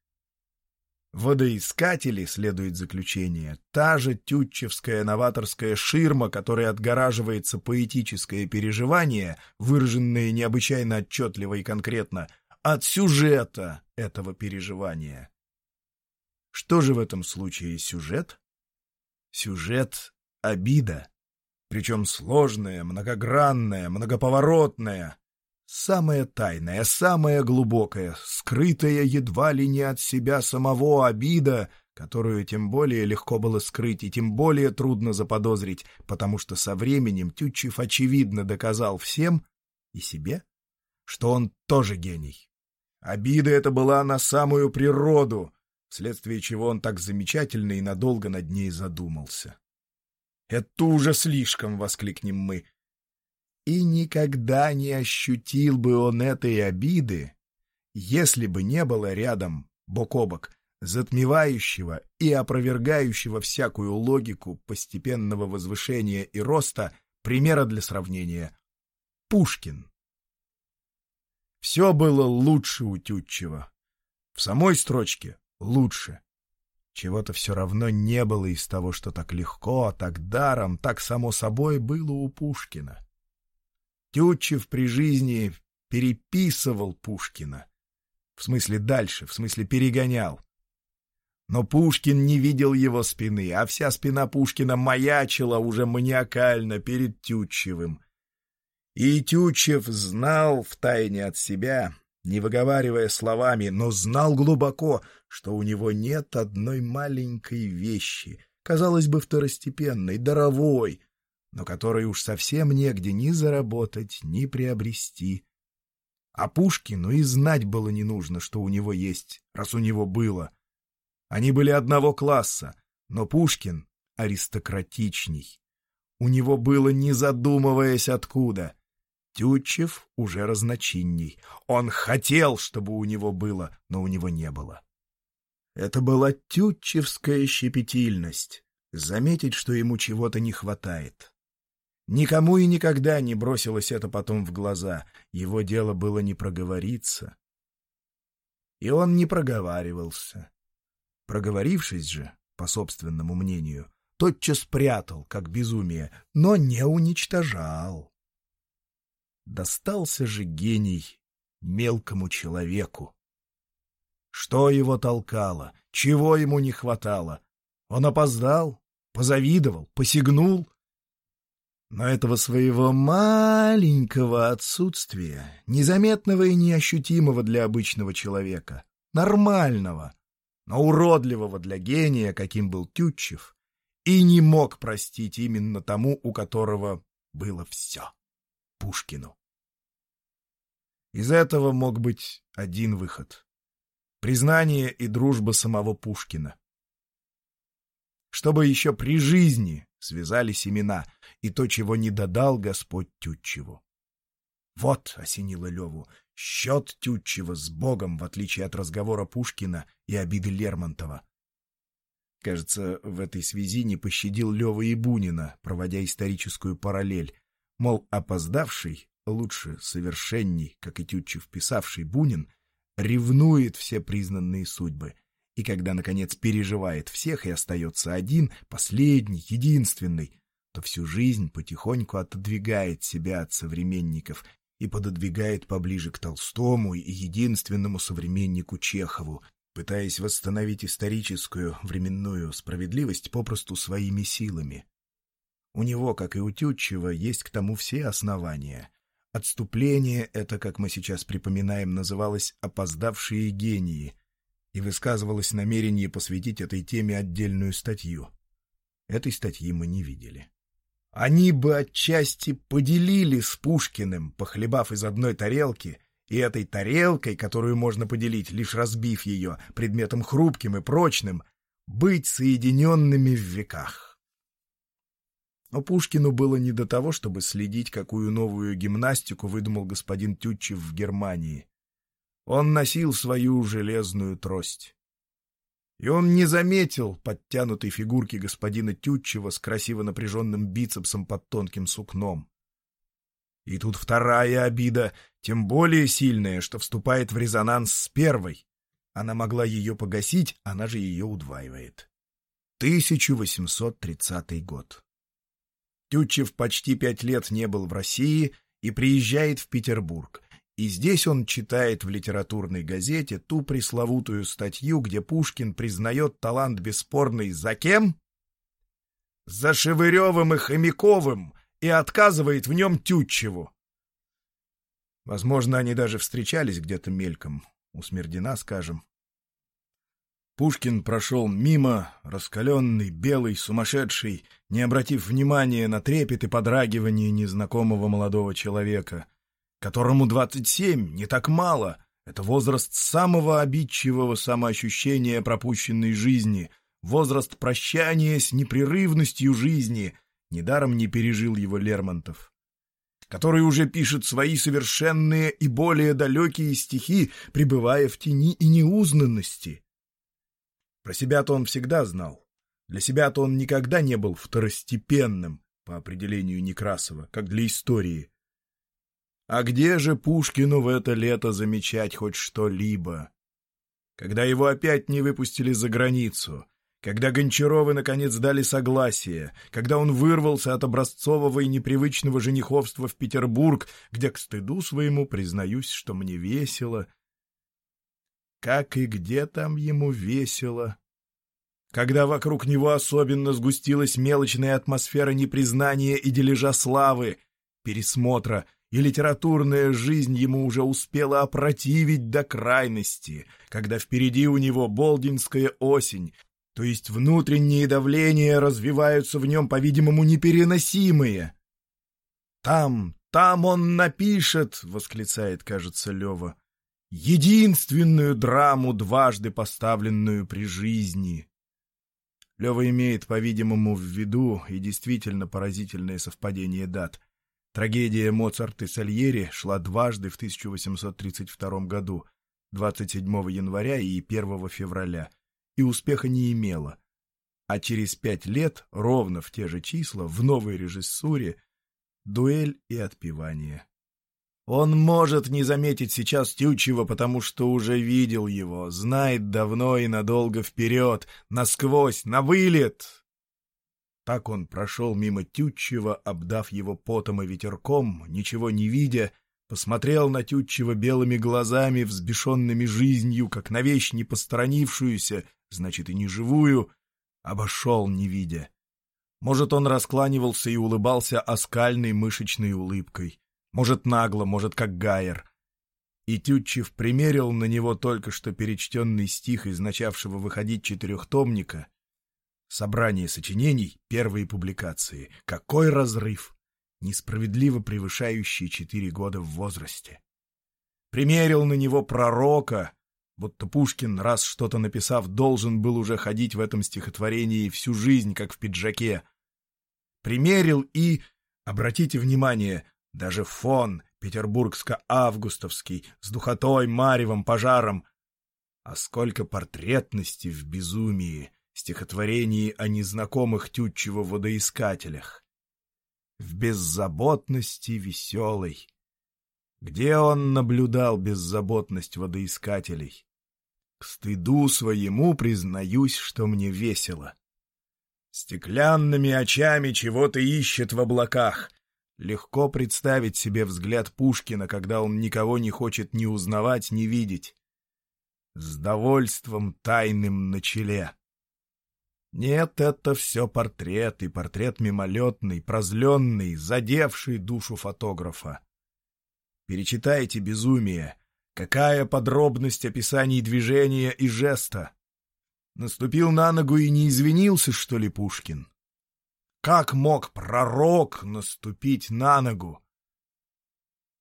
Водоискатели, следует заключение, та же тютчевская новаторская ширма, которой отгораживается поэтическое переживание, выраженное необычайно отчетливо и конкретно, от сюжета этого переживания. Что же в этом случае сюжет? Сюжет — обида, причем сложная, многогранная, многоповоротная, Самое тайное, самое глубокое, скрытая едва ли не от себя самого обида, которую тем более легко было скрыть и тем более трудно заподозрить, потому что со временем Тютчев очевидно доказал всем и себе, что он тоже гений. Обида эта была на самую природу, вследствие чего он так замечательно и надолго над ней задумался. «Это уже слишком!» — воскликнем мы. И никогда не ощутил бы он этой обиды, если бы не было рядом, бок о бок, затмевающего и опровергающего всякую логику постепенного возвышения и роста, примера для сравнения — Пушкин. Все было лучше у Тютчева. В самой строчке — лучше. Чего-то все равно не было из того, что так легко, так даром, так само собой было у Пушкина. Тютчев при жизни переписывал Пушкина. В смысле дальше, в смысле перегонял. Но Пушкин не видел его спины, а вся спина Пушкина маячила уже маниакально перед Тютчевым. И Тютчев знал втайне от себя, не выговаривая словами, но знал глубоко, что у него нет одной маленькой вещи, казалось бы, второстепенной, даровой, но которой уж совсем негде ни заработать, ни приобрести. А Пушкину и знать было не нужно, что у него есть, раз у него было. Они были одного класса, но Пушкин аристократичней. У него было, не задумываясь откуда — Тютчев уже разночинней. Он хотел, чтобы у него было, но у него не было. Это была тютчевская щепетильность. Заметить, что ему чего-то не хватает. Никому и никогда не бросилось это потом в глаза. Его дело было не проговориться. И он не проговаривался. Проговорившись же, по собственному мнению, тотчас прятал, как безумие, но не уничтожал. Достался же гений мелкому человеку. Что его толкало? Чего ему не хватало? Он опоздал, позавидовал, посягнул. Но этого своего маленького отсутствия, незаметного и неощутимого для обычного человека, нормального, но уродливого для гения, каким был Тютчев, и не мог простить именно тому, у которого было все. Пушкину. Из этого мог быть один выход — признание и дружба самого Пушкина. Чтобы еще при жизни связали семена и то, чего не додал Господь Тютчеву. Вот, осенило Леву, счет Тютчева с Богом, в отличие от разговора Пушкина и обиды Лермонтова. Кажется, в этой связи не пощадил Лева и Бунина, проводя историческую параллель, Мол, опоздавший, лучше совершенней, как и Тютчев писавший Бунин, ревнует все признанные судьбы, и когда, наконец, переживает всех и остается один, последний, единственный, то всю жизнь потихоньку отодвигает себя от современников и пододвигает поближе к Толстому и единственному современнику Чехову, пытаясь восстановить историческую временную справедливость попросту своими силами. У него, как и у Тютчева, есть к тому все основания. Отступление — это, как мы сейчас припоминаем, называлось «опоздавшие гении», и высказывалось намерение посвятить этой теме отдельную статью. Этой статьи мы не видели. Они бы отчасти поделили с Пушкиным, похлебав из одной тарелки, и этой тарелкой, которую можно поделить, лишь разбив ее, предметом хрупким и прочным, быть соединенными в веках. Но Пушкину было не до того, чтобы следить, какую новую гимнастику выдумал господин Тютчев в Германии. Он носил свою железную трость. И он не заметил подтянутой фигурки господина Тютчева с красиво напряженным бицепсом под тонким сукном. И тут вторая обида, тем более сильная, что вступает в резонанс с первой. Она могла ее погасить, она же ее удваивает. 1830 год. Тютчев почти пять лет не был в России и приезжает в Петербург. И здесь он читает в литературной газете ту пресловутую статью, где Пушкин признает талант бесспорный за кем? За Шевыревым и Хомяковым и отказывает в нем Тютчеву. Возможно, они даже встречались где-то мельком, у Смердина, скажем. Пушкин прошел мимо, раскаленный, белый, сумасшедший, не обратив внимания на трепет и подрагивание незнакомого молодого человека, которому 27 не так мало, это возраст самого обидчивого самоощущения пропущенной жизни, возраст прощания с непрерывностью жизни, недаром не пережил его Лермонтов который уже пишет свои совершенные и более далекие стихи, пребывая в тени и неузнанности. Про себя-то он всегда знал. Для себя-то он никогда не был второстепенным, по определению Некрасова, как для истории. А где же Пушкину в это лето замечать хоть что-либо? Когда его опять не выпустили за границу, когда Гончаровы наконец дали согласие, когда он вырвался от образцового и непривычного жениховства в Петербург, где к стыду своему признаюсь, что мне весело. Как и где там ему весело? Когда вокруг него особенно сгустилась мелочная атмосфера непризнания и дележа славы, пересмотра, и литературная жизнь ему уже успела опротивить до крайности, когда впереди у него болдинская осень, то есть внутренние давления развиваются в нем, по-видимому, непереносимые. «Там, там он напишет!» — восклицает, кажется, Лева. «Единственную драму, дважды поставленную при жизни!» Лева имеет, по-видимому, в виду и действительно поразительное совпадение дат. Трагедия Моцарт и Сальери шла дважды в 1832 году, 27 января и 1 февраля — и успеха не имела. А через пять лет, ровно в те же числа, в новой режиссуре, дуэль и отпевание. Он может не заметить сейчас Тютчева, потому что уже видел его, знает давно и надолго вперед, насквозь, на вылет. Так он прошел мимо Тютчева, обдав его потом и ветерком, ничего не видя, посмотрел на Тютчева белыми глазами, взбешенными жизнью, как на вещь не посторонившуюся, значит, и не живую, обошел, не видя. Может, он раскланивался и улыбался оскальной мышечной улыбкой. Может, нагло, может, как Гайер. И Тютчев примерил на него только что перечтенный стих из начавшего выходить четырехтомника. Собрание сочинений, первые публикации. Какой разрыв! Несправедливо превышающий четыре года в возрасте. Примерил на него пророка, будто Пушкин, раз что-то написав, должен был уже ходить в этом стихотворении всю жизнь, как в пиджаке. Примерил и, обратите внимание, даже фон петербургско-августовский, с духотой, маревом, пожаром. А сколько портретности в безумии, стихотворении о незнакомых Тютчево водоискателях. В беззаботности веселой. Где он наблюдал беззаботность водоискателей? К стыду своему признаюсь, что мне весело. Стеклянными очами чего-то ищет в облаках. Легко представить себе взгляд Пушкина, когда он никого не хочет ни узнавать, ни видеть. С довольством тайным на челе. Нет, это все портрет, и портрет мимолетный, прозленный, задевший душу фотографа. Перечитайте «Безумие», Какая подробность описаний движения и жеста! Наступил на ногу и не извинился, что ли, Пушкин? Как мог пророк наступить на ногу?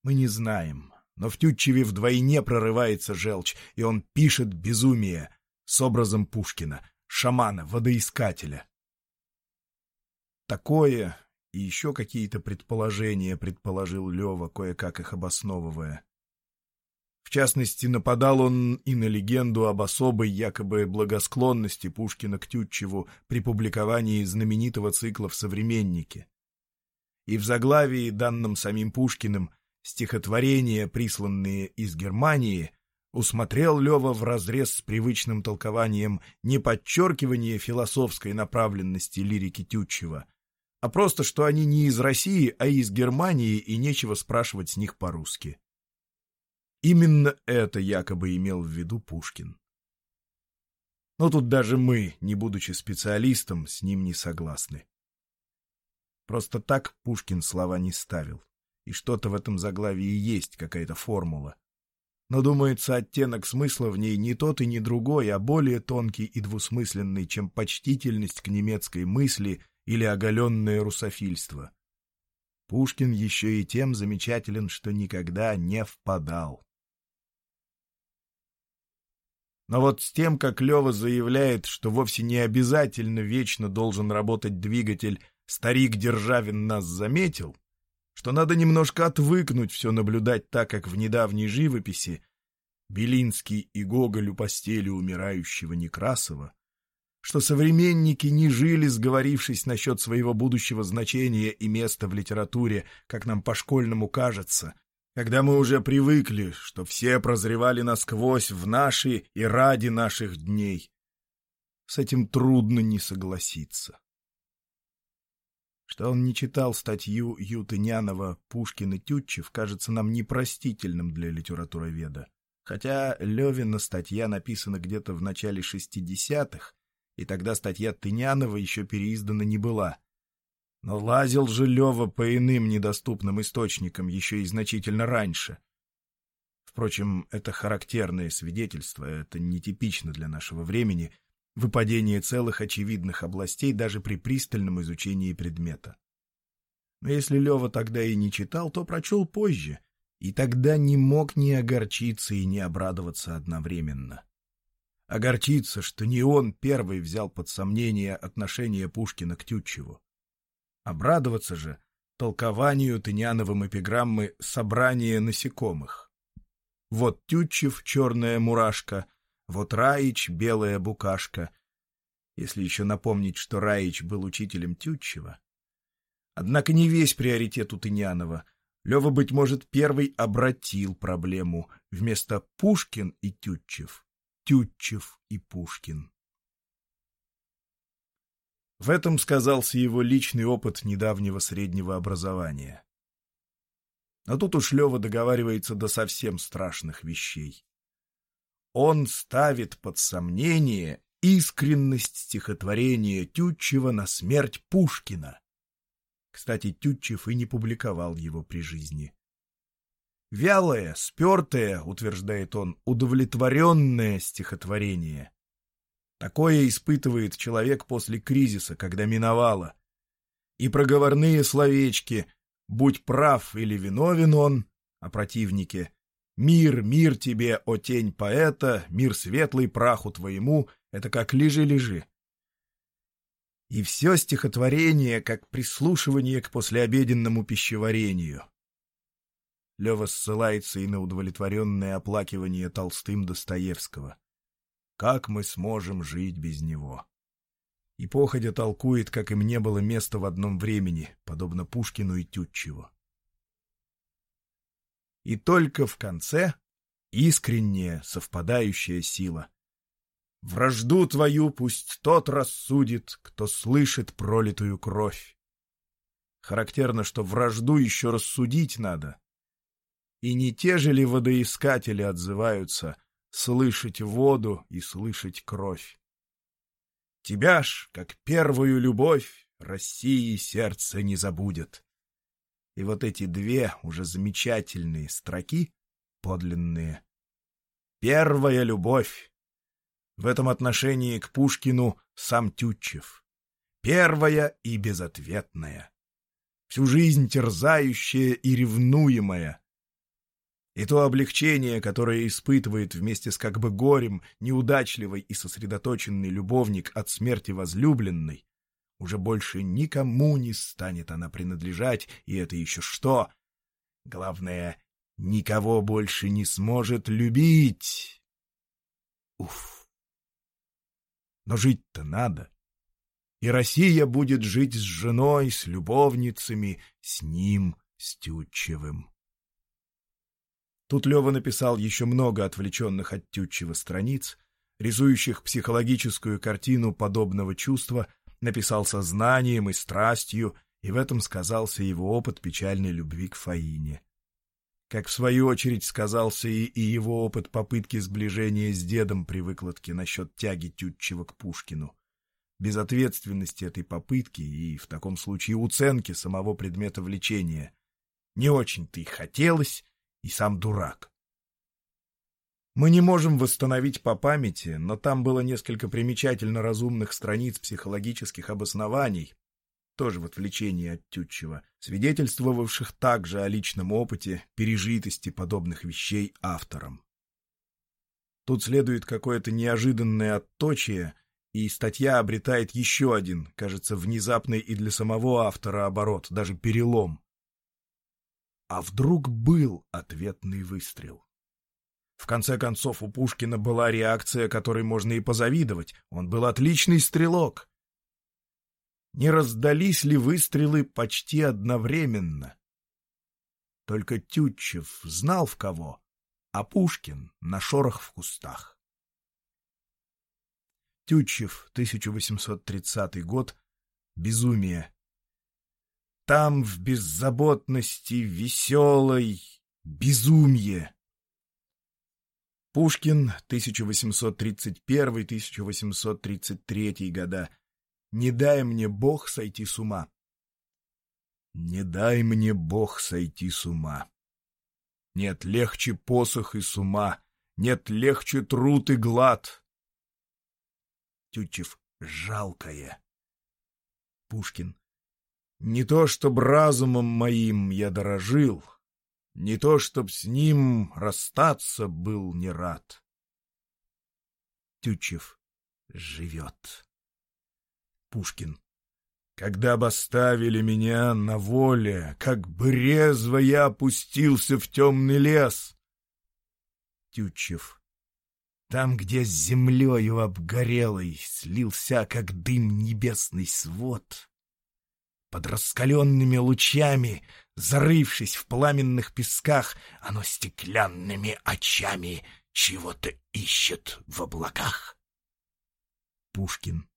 Мы не знаем, но в Тютчеве вдвойне прорывается желчь, и он пишет безумие с образом Пушкина, шамана, водоискателя. Такое и еще какие-то предположения предположил Лева, кое-как их обосновывая. В частности, нападал он и на легенду об особой якобы благосклонности Пушкина к Тютчеву при публиковании знаменитого цикла в «Современнике». И в заглавии, данном самим Пушкиным, стихотворения, присланные из Германии, усмотрел Лева вразрез с привычным толкованием не подчеркивание философской направленности лирики Тютчева, а просто, что они не из России, а из Германии, и нечего спрашивать с них по-русски. Именно это якобы имел в виду Пушкин. Но тут даже мы, не будучи специалистом, с ним не согласны. Просто так Пушкин слова не ставил, и что-то в этом заглавии есть, какая-то формула. Но, думается, оттенок смысла в ней не тот и не другой, а более тонкий и двусмысленный, чем почтительность к немецкой мысли или оголенное русофильство. Пушкин еще и тем замечателен, что никогда не впадал. Но вот с тем, как Лева заявляет, что вовсе не обязательно вечно должен работать двигатель «Старик Державин нас заметил», что надо немножко отвыкнуть все наблюдать так, как в недавней живописи Белинский и Гоголь у постели умирающего Некрасова, что современники не жили, сговорившись насчет своего будущего значения и места в литературе, как нам по-школьному кажется, когда мы уже привыкли, что все прозревали насквозь в наши и ради наших дней. С этим трудно не согласиться. Что он не читал статью Ютынянова «Пушкин и Тютчев» кажется нам непростительным для литературоведа. Хотя Левина статья написана где-то в начале 60-х, и тогда статья Тынянова еще переиздана не была. Но лазил же Лева по иным недоступным источникам еще и значительно раньше. Впрочем, это характерное свидетельство, это нетипично для нашего времени, выпадение целых очевидных областей даже при пристальном изучении предмета. Но если Лева тогда и не читал, то прочел позже, и тогда не мог ни огорчиться и не обрадоваться одновременно. Огорчиться, что не он первый взял под сомнение отношение Пушкина к Тютчеву. Обрадоваться же толкованию Тыняновым эпиграммы «Собрание насекомых». Вот Тютчев — черная мурашка, вот Раич — белая букашка. Если еще напомнить, что Раич был учителем Тютчева. Однако не весь приоритет у Тынянова. Лева, быть может, первый обратил проблему. Вместо Пушкин и Тютчев — Тютчев и Пушкин. В этом сказался его личный опыт недавнего среднего образования. А тут уж Лева договаривается до совсем страшных вещей он ставит под сомнение искренность стихотворения Тютчева на смерть Пушкина. Кстати, Тютчев и не публиковал его при жизни. Вялое, спертое, утверждает он, удовлетворенное стихотворение. Такое испытывает человек после кризиса, когда миновало. И проговорные словечки «будь прав или виновен он» о противнике Мир, мир тебе, о тень поэта, мир светлый праху твоему, это как лежи-лежи. И все стихотворение, как прислушивание к послеобеденному пищеварению. Лева ссылается и на удовлетворенное оплакивание Толстым Достоевского. Как мы сможем жить без него? И походя толкует, как им не было места в одном времени, подобно Пушкину и Тютчеву и только в конце искренняя совпадающая сила. Вражду твою пусть тот рассудит, кто слышит пролитую кровь. Характерно, что вражду еще рассудить надо. И не те же ли водоискатели отзываются слышать воду и слышать кровь? Тебя ж, как первую любовь, России сердце не забудет. И вот эти две уже замечательные строки, подлинные. Первая любовь. В этом отношении к Пушкину сам Тютчев. Первая и безответная. Всю жизнь терзающая и ревнуемая. И то облегчение, которое испытывает вместе с как бы горем неудачливый и сосредоточенный любовник от смерти возлюбленной, уже больше никому не станет она принадлежать, и это еще что? Главное, никого больше не сможет любить. Уф. Но жить-то надо. И Россия будет жить с женой, с любовницами, с ним, с Тютчевым. Тут Лева написал еще много отвлеченных от Тютчева страниц, рисующих психологическую картину подобного чувства — написал сознанием и страстью, и в этом сказался его опыт печальной любви к Фаине. Как в свою очередь сказался и, и его опыт попытки сближения с дедом при выкладке насчет тяги Тютчева к Пушкину. Безответственности этой попытки и, в таком случае, уценки самого предмета влечения. Не очень-то и хотелось, и сам дурак. Мы не можем восстановить по памяти, но там было несколько примечательно разумных страниц психологических обоснований, тоже в отвлечении от Тютчева, свидетельствовавших также о личном опыте, пережитости подобных вещей автором. Тут следует какое-то неожиданное отточие, и статья обретает еще один, кажется, внезапный и для самого автора оборот, даже перелом. А вдруг был ответный выстрел? В конце концов, у Пушкина была реакция, которой можно и позавидовать. Он был отличный стрелок. Не раздались ли выстрелы почти одновременно? Только Тютчев знал в кого, а Пушкин — на шорох в кустах. Тютчев, 1830 год, безумие. Там в беззаботности веселой безумие. Пушкин, 1831-1833 года. «Не дай мне Бог сойти с ума». «Не дай мне Бог сойти с ума». Нет легче посох и с ума, нет легче труд и глад. Тютчев жалкое. Пушкин. Не то, чтоб разумом моим я дорожил, не то, чтоб с ним расстаться был не рад. Тютчев живет. Пушкин. Когда бы оставили меня на воле, как бы резво я опустился в темный лес. Тютчев. Там, где с землею обгорелой слился, как дым, небесный свод, под раскаленными лучами, зарывшись в пламенных песках, оно стеклянными очами чего-то ищет в облаках. Пушкин.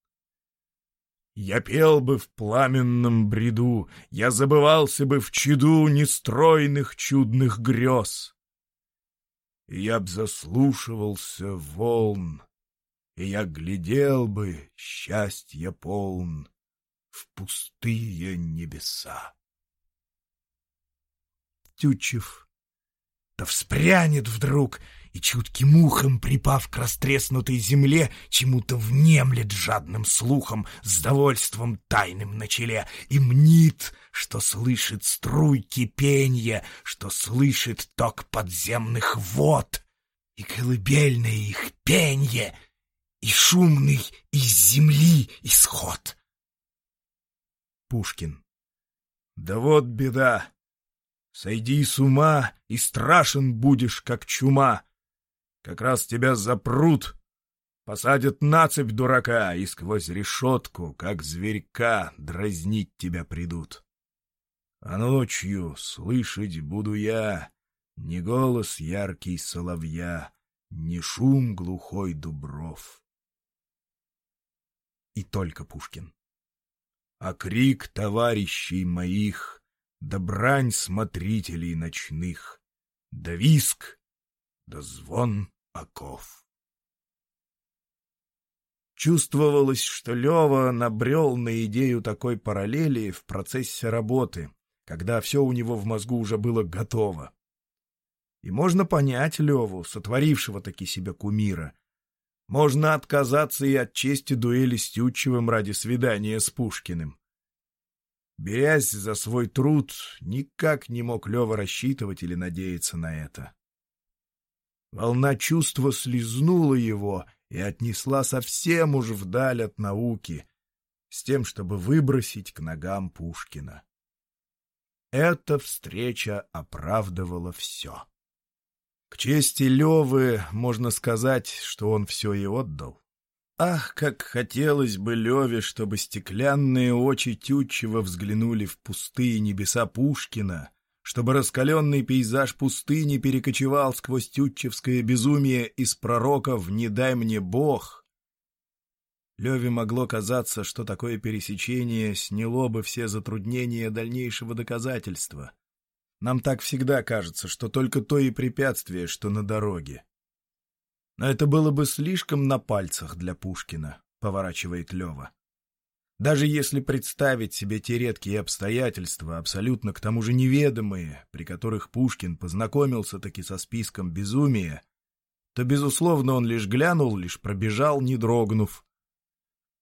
Я пел бы в пламенном бреду, я забывался бы в чаду нестройных чудных грез. Я б заслушивался волн, и я глядел бы, счастье полн, в пустые небеса. Тютчев да вспрянет вдруг, и чутким ухом, припав к растреснутой земле, чему-то внемлет жадным слухом с довольством тайным на челе и мнит, что слышит струй кипенья, что слышит ток подземных вод и колыбельное их пенье, и шумный из земли исход. Пушкин. Да вот беда. Сойди с ума, и страшен будешь, как чума. Как раз тебя запрут, посадят на цепь дурака, и сквозь решетку, как зверька, дразнить тебя придут. А ночью слышать буду я не голос яркий соловья, не шум глухой дубров. И только Пушкин а крик товарищей моих, да брань смотрителей ночных, да виск, да звон оков. Чувствовалось, что Лева набрел на идею такой параллели в процессе работы, когда все у него в мозгу уже было готово. И можно понять Леву, сотворившего таки себя кумира, можно отказаться и от чести дуэли с Тютчевым ради свидания с Пушкиным. Берясь за свой труд, никак не мог Лева рассчитывать или надеяться на это. Волна чувства слезнула его и отнесла совсем уж вдаль от науки, с тем, чтобы выбросить к ногам Пушкина. Эта встреча оправдывала все. К чести Левы можно сказать, что он все и отдал. Ах, как хотелось бы Леве, чтобы стеклянные очи Тютчева взглянули в пустые небеса Пушкина, чтобы раскаленный пейзаж пустыни перекочевал сквозь тютчевское безумие из пророков «Не дай мне Бог». Леве могло казаться, что такое пересечение сняло бы все затруднения дальнейшего доказательства — нам так всегда кажется, что только то и препятствие, что на дороге. Но это было бы слишком на пальцах для Пушкина, поворачивает Лева. Даже если представить себе те редкие обстоятельства, абсолютно к тому же неведомые, при которых Пушкин познакомился таки со списком безумия, то, безусловно, он лишь глянул, лишь пробежал, не дрогнув.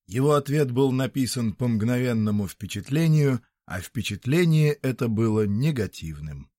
Его ответ был написан по мгновенному впечатлению, а впечатление это было негативным.